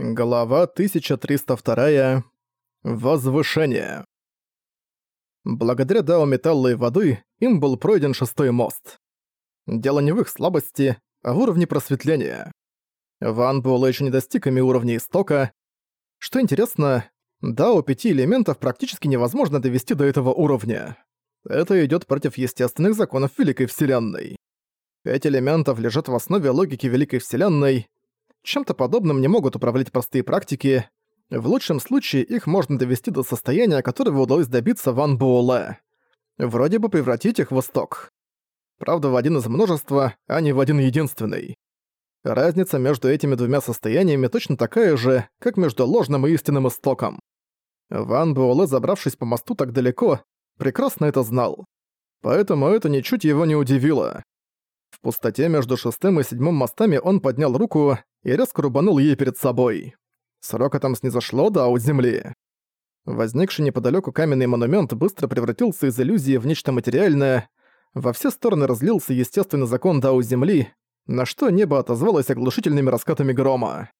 Глава 1302. Возвышение. Благодаря дао металла и воды им был пройден шестой мост. Дело не в их слабости, а в уровне просветления. Ван Буэлэ еще не достиг ими уровня истока. Что интересно, дао пяти элементов практически невозможно довести до этого уровня. Это идет против естественных законов Великой Вселенной. Пять элементов лежат в основе логики Великой Вселенной, чем-то подобным не могут управлять простые практики. В лучшем случае их можно довести до состояния, которого удалось добиться Ван Буэлэ. Вроде бы превратить их в исток. Правда, в один из множества, а не в один единственный. Разница между этими двумя состояниями точно такая же, как между ложным и истинным истоком. Ван Буэлэ, забравшись по мосту так далеко, прекрасно это знал. Поэтому это ничуть его не удивило. В пустоте между шестым и седьмым мостами он поднял руку и резко рубанул ей перед собой. С рокотом снизошло до аут земли. Возникший неподалеку каменный монумент быстро превратился из иллюзии в нечто материальное, во все стороны разлился естественный закон Дау Земли, на что небо отозвалось оглушительными раскатами грома.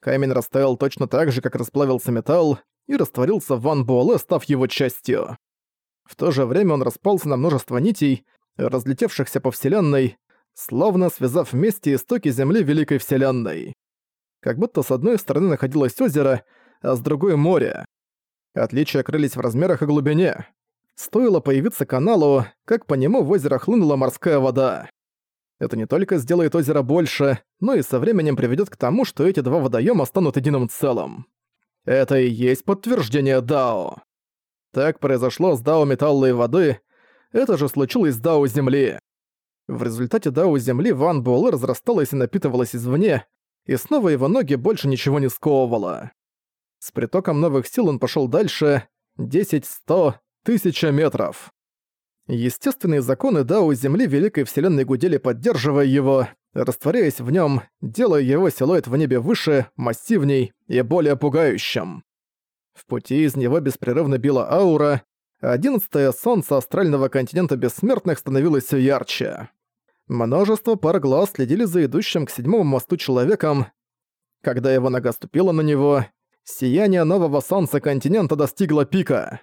Камень растаял точно так же, как расплавился металл, и растворился в Ван Буэлэ, став его частью. В то же время он распался на множество нитей, разлетевшихся по Вселенной, словно связав вместе истоки Земли Великой Вселенной. Как будто с одной стороны находилось озеро, а с другой — море. Отличия крылись в размерах и глубине. Стоило появиться каналу, как по нему в озеро хлынула морская вода. Это не только сделает озеро больше, но и со временем приведет к тому, что эти два водоема станут единым целым. Это и есть подтверждение Дао. Так произошло с Дао металла и воды, это же случилось с Дао Земли. В результате Дао Земли Ван Буэлэ разрасталась и напитывалась извне, и снова его ноги больше ничего не сковывало. С притоком новых сил он пошел дальше 10, 100, 1000 метров. Естественные законы Дао Земли Великой Вселенной гудели, поддерживая его, растворяясь в нем, делая его силуэт в небе выше, массивней и более пугающим. В пути из него беспрерывно била аура, а одиннадцатое солнце астрального континента бессмертных становилось все ярче. Множество пар глаз следили за идущим к седьмому мосту человеком. Когда его нога ступила на него, сияние нового солнца континента достигло пика.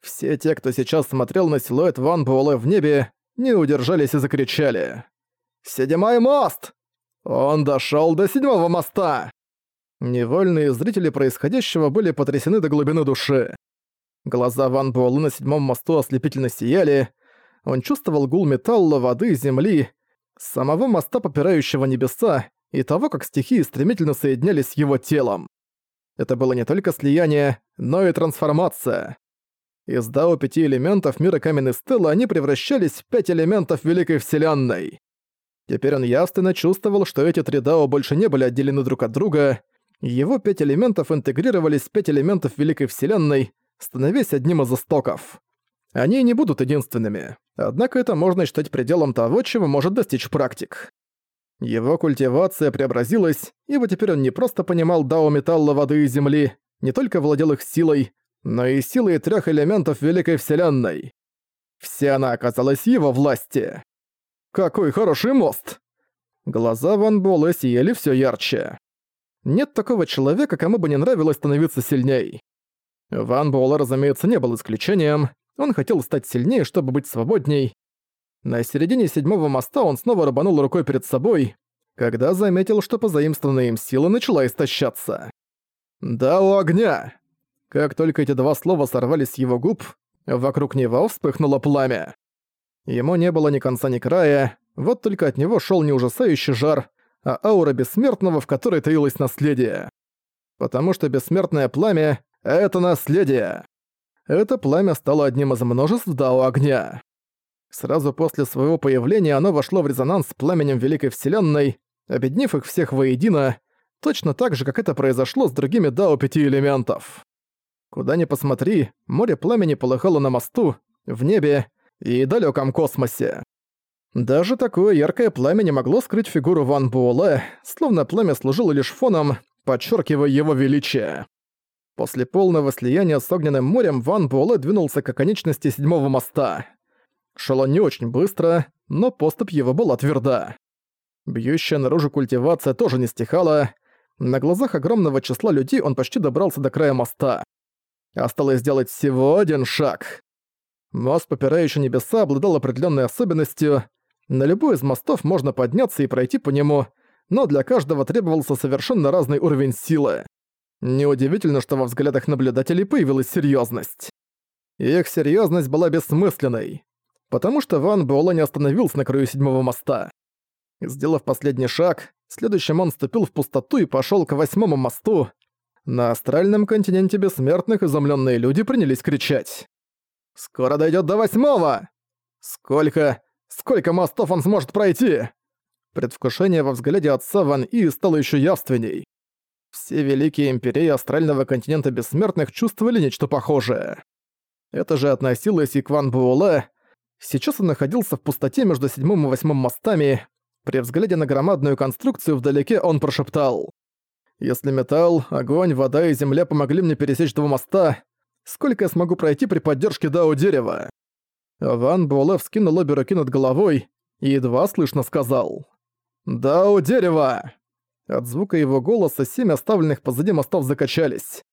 Все те, кто сейчас смотрел на силуэт Ван Буэлэ в небе, не удержались и закричали. «Седьмой мост! Он дошёл до седьмого моста!» Невольные зрители происходящего были потрясены до глубины души. Глаза Ван Буэлэ на седьмом мосту ослепительно сияли, он чувствовал гул металла, воды, земли, самого моста, попирающего небеса, и того, как стихии стремительно соединялись с его телом. Это было не только слияние, но и трансформация. Из дао пяти элементов мира каменной стелы они превращались в пять элементов Великой Вселенной. Теперь он явственно чувствовал, что эти три дао больше не были отделены друг от друга, его пять элементов интегрировались в пять элементов Великой Вселенной, становясь одним из истоков. Они не будут единственными, однако это можно считать пределом того, чего может достичь практик. Его культивация преобразилась, ибо теперь он не просто понимал дао металла, воды и земли, не только владел их силой, но и силой трех элементов Великой Вселенной. Вся она оказалась его власти. Какой хороший мост! Глаза Ван Буэлэ сияли все ярче. Нет такого человека, кому бы не нравилось становиться сильней. Ван Буэлэ, разумеется, не был исключением, он хотел стать сильнее, чтобы быть свободней. На середине седьмого моста он снова рубанул рукой перед собой, когда заметил, что позаимствованная им сила начала истощаться. «Да у огня!» Как только эти два слова сорвались с его губ, вокруг него вспыхнуло пламя. Ему не было ни конца, ни края, вот только от него шел не ужасающий жар, а аура бессмертного, в которой таилось наследие. Потому что бессмертное пламя — это наследие это пламя стало одним из множеств Дао Огня. Сразу после своего появления оно вошло в резонанс с пламенем Великой Вселенной, объединив их всех воедино, точно так же, как это произошло с другими Дао Пяти Элементов. Куда ни посмотри, море пламени полыхало на мосту, в небе и далеком космосе. Даже такое яркое пламя не могло скрыть фигуру Ван Буэлэ, словно пламя служило лишь фоном, подчеркивая его величие. После полного слияния с огненным морем Ван Буэлэ двинулся к оконечности седьмого моста. Шел он не очень быстро, но поступь его была тверда. Бьющая наружу культивация тоже не стихала. На глазах огромного числа людей он почти добрался до края моста. Осталось сделать всего один шаг. Мост, попирающий небеса, обладал определенной особенностью. На любой из мостов можно подняться и пройти по нему, но для каждого требовался совершенно разный уровень силы. Неудивительно, что во взглядах наблюдателей появилась серьезность. Их серьезность была бессмысленной, потому что Ван Буэлэ не остановился на краю седьмого моста. Сделав последний шаг, следующим он ступил в пустоту и пошел к восьмому мосту. На астральном континенте бессмертных изумленные люди принялись кричать. «Скоро дойдет до восьмого! Сколько... сколько мостов он сможет пройти?» Предвкушение во взгляде отца Ван И стало еще явственней. Все великие империи астрального континента бессмертных чувствовали нечто похожее. Это же относилось и к Ван Буэлэ. Сейчас он находился в пустоте между седьмым и восьмым мостами, при взгляде на громадную конструкцию вдалеке он прошептал. «Если металл, огонь, вода и земля помогли мне пересечь два моста, сколько я смогу пройти при поддержке Дао дерева?» Ван Буэлэ вскинул обе руки над головой и едва слышно сказал. «Дао дерева!» От звука его голоса семь оставленных позади мостов закачались.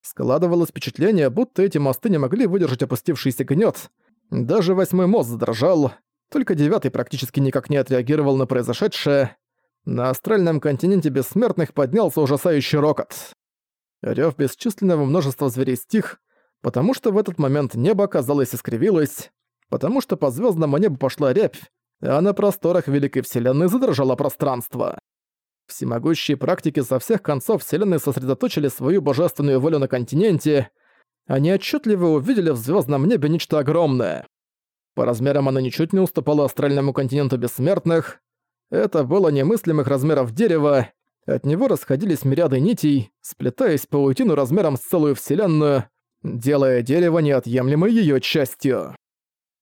Складывалось впечатление, будто эти мосты не могли выдержать опустившийся гнет. Даже восьмой мост задрожал, только девятый практически никак не отреагировал на произошедшее. На астральном континенте бессмертных поднялся ужасающий рокот. Рёв бесчисленного множества зверей стих, потому что в этот момент небо, казалось, искривилось, потому что по звездному небу пошла рябь, а на просторах Великой Вселенной задрожало пространство. Всемогущие практики со всех концов Вселенной сосредоточили свою божественную волю на континенте, они отчетливо увидели в звездном небе нечто огромное. По размерам она ничуть не уступала астральному континенту бессмертных. Это было немыслимых размеров дерева, от него расходились мириады нитей, сплетаясь паутину размером с целую вселенную, делая дерево неотъемлемой ее частью.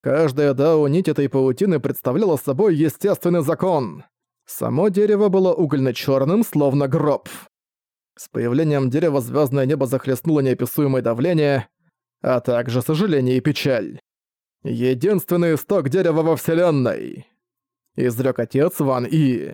Каждая дао нить этой паутины представляла собой естественный закон. Само дерево было угольно черным словно гроб. С появлением дерева звездное небо захлестнуло неописуемое давление, а также сожаление и печаль. Единственный исток дерева во Вселенной!» Изрёк отец Ван И.